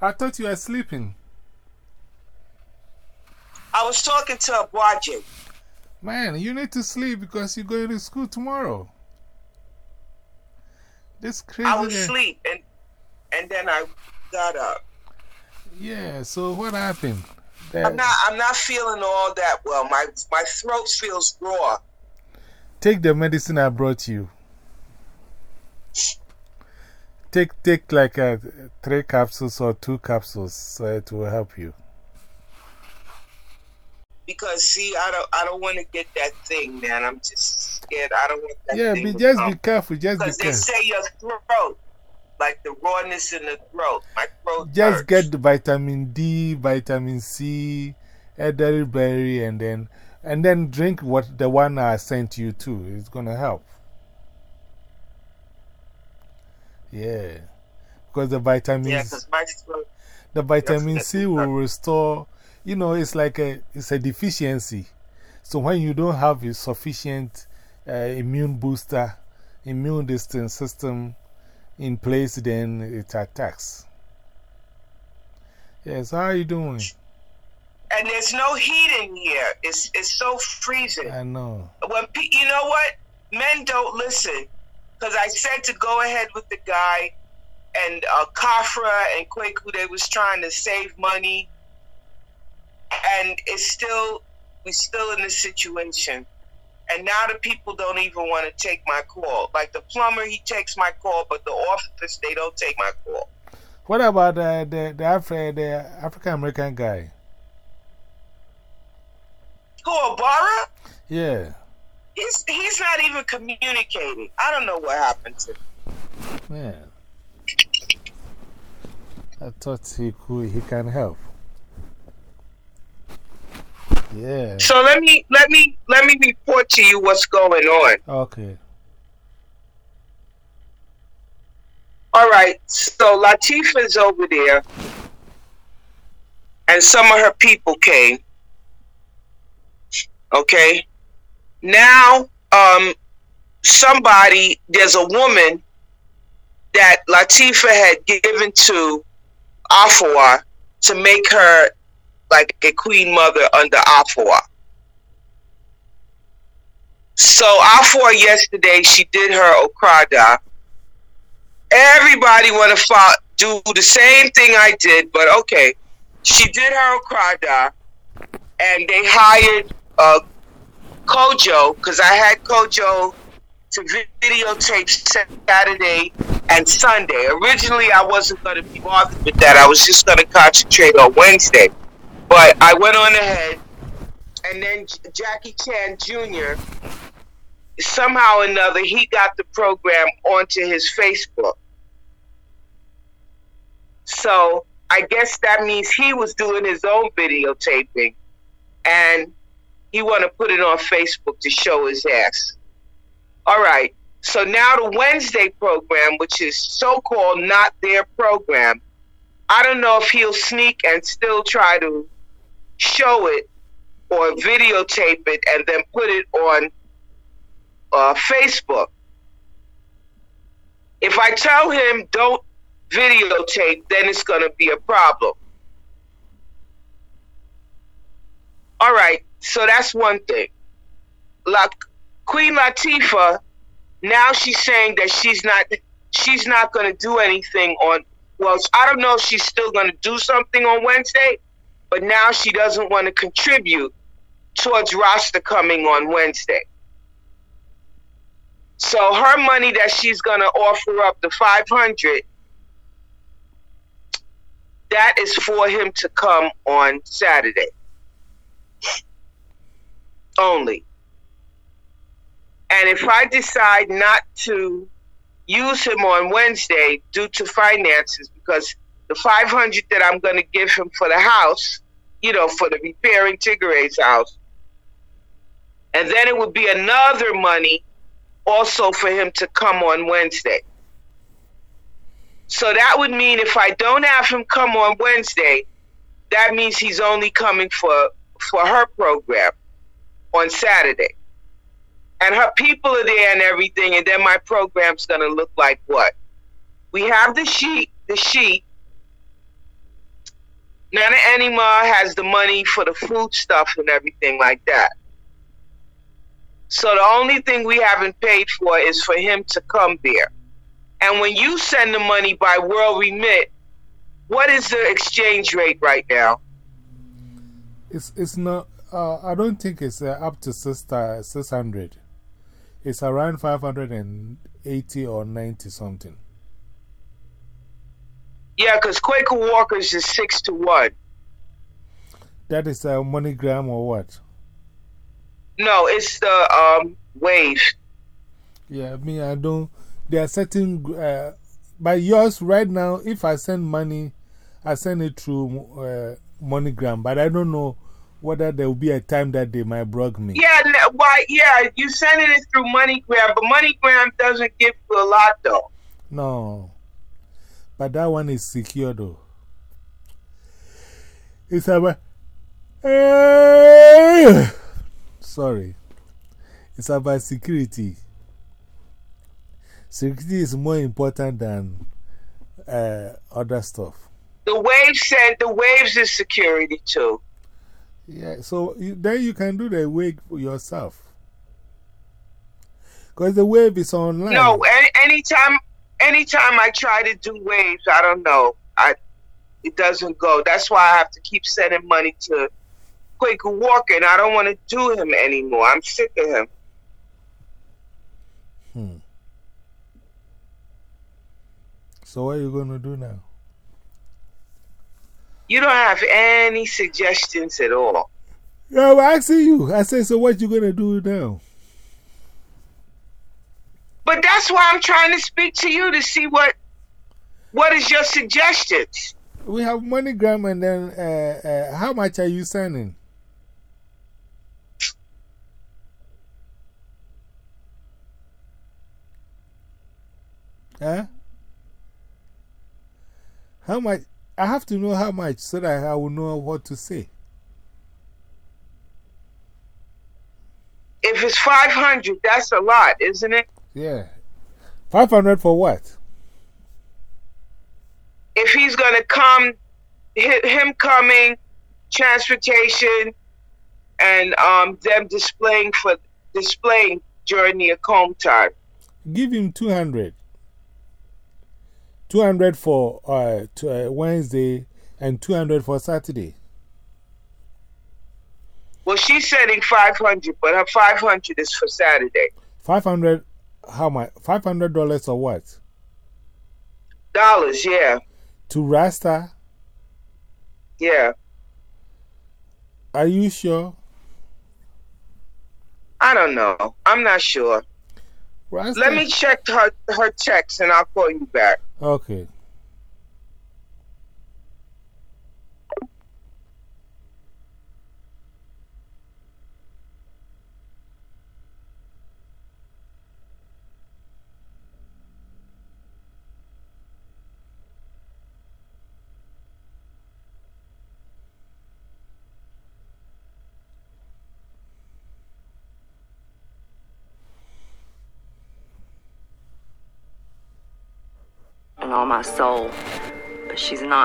I thought you were sleeping. I was talking to Abwaje. Man, you need to sleep because you're going to school tomorrow. This crazy. I was asleep and, and then I got up. Yeah, so what happened? I'm not, I'm not feeling all that well. My, my throat feels raw. Take the medicine I brought you. Take, take like a, three capsules or two capsules it will help you. Because, see, I don't, I don't want to get that thing, man. I'm just scared. I don't want that yeah, thing. Yeah, be, just be careful. Just be careful. Because they say your throat, like the rawness in the throat. My throat. Just hurts. get the vitamin D, vitamin C, elderberry, and then, and then drink what the one I sent you too. It's going to help. Yeah. Because the vitamin yeah. The vitamin C will restore, you know, it's like a, it's a deficiency. So when you don't have a sufficient uh, immune booster, immune distance system in place, then it attacks. Yes, how are you doing? And there's no heat in here. It's, it's so freezing. I know. When you know what? Men don't listen. Because I said to go ahead with the guy, and uh, Kafra and Kwaku, they was trying to save money. And it's still, we're still in this situation. And now the people don't even want to take my call. Like the plumber, he takes my call, but the office, they don't take my call. What about uh, the, the, Afri the African American guy? Who, Obara? Yeah. He's, he's not even communicating. I don't know what happened to him. Man. I thought he could, he can help. Yeah. So let me, let me, let me report to you what's going on. Okay. All right. So Latifah's over there, and some of her people came. Okay. Now, um, somebody, there's a woman that Latifa had given to Afua to make her like a queen mother under Afua. So Afua yesterday, she did her Okrada. Everybody want to do the same thing I did, but okay. She did her Okrada, and they hired uh, Kojo, because I had Kojo to videotape Saturday and Sunday. Originally, I wasn't going to be bothered with that. I was just going to concentrate on Wednesday. But I went on ahead, and then Jackie Chan Jr., somehow or another, he got the program onto his Facebook. So I guess that means he was doing his own videotaping, and he want to put it on Facebook to show his ass. All right. So now the Wednesday program, which is so called not their program, I don't know if he'll sneak and still try to show it or videotape it and then put it on uh, Facebook. If I tell him don't videotape, then it's going to be a problem. All right, so that's one thing. Like Queen Latifah, now she's saying that she's not she's not going to do anything on. Well, I don't know if she's still going to do something on Wednesday, but now she doesn't want to contribute towards Rasta coming on Wednesday. So her money that she's going to offer up the 500 that is for him to come on Saturday. Only. And if I decide not to use him on Wednesday due to finances, because the 500 that I'm going to give him for the house, you know, for the repairing Tigre's house, and then it would be another money also for him to come on Wednesday. So that would mean if I don't have him come on Wednesday, that means he's only coming for for her program on Saturday. And her people are there and everything, and then my program's gonna look like what? We have the sheet, the sheet, Nana Anima has the money for the food stuff and everything like that. So the only thing we haven't paid for is for him to come there. And when you send the money by World Remit, what is the exchange rate right now? It's, it's not, uh, I don't think it's uh, up to 600. It's around 580 or 90 something. Yeah, because Quaker Walker's is 6 to 1. That is a MoneyGram or what? No, it's the um, wave. Yeah, I me, I don't. There are certain. Uh, but yours, right now, if I send money, I send it through uh, MoneyGram, but I don't know whether there will be a time that they might block me. Yeah, why? Yeah, you sending it through MoneyGram, but MoneyGram doesn't give you a lot, though. No. But that one is secure, though. It's about. Uh, sorry. It's about security. Security is more important than uh, other stuff. The waves said the waves is security too. Yeah, so you, then you can do the wave yourself. Because the wave is online. No, any, anytime, anytime I try to do waves, I don't know. I, it doesn't go. That's why I have to keep sending money to Quaker Walker, and I don't want to do him anymore. I'm sick of him. Hmm. So, what are you going to do now? You don't have any suggestions at all. Yeah, I'm asking you. I said, so what you going to do now? But that's why I'm trying to speak to you to see what what is your suggestions. We have MoneyGram, and then uh, uh, how much are you sending? Huh? How much? I have to know how much so that I will know what to say. If it's 500, that's a lot, isn't it? Yeah. 500 for what? If he's going to come, him coming, transportation, and um, them displaying for displaying during the comb time. Give him 200. 200 for uh, to, uh, Wednesday and 200 for Saturday. Well, she's setting 500, but her 500 is for Saturday. 500, how much? $500 or what? Dollars, yeah. To Rasta? Yeah. Are you sure? I don't know. I'm not sure. Let me check her, her text and I'll call you back. Okay. All my soul, but she's not.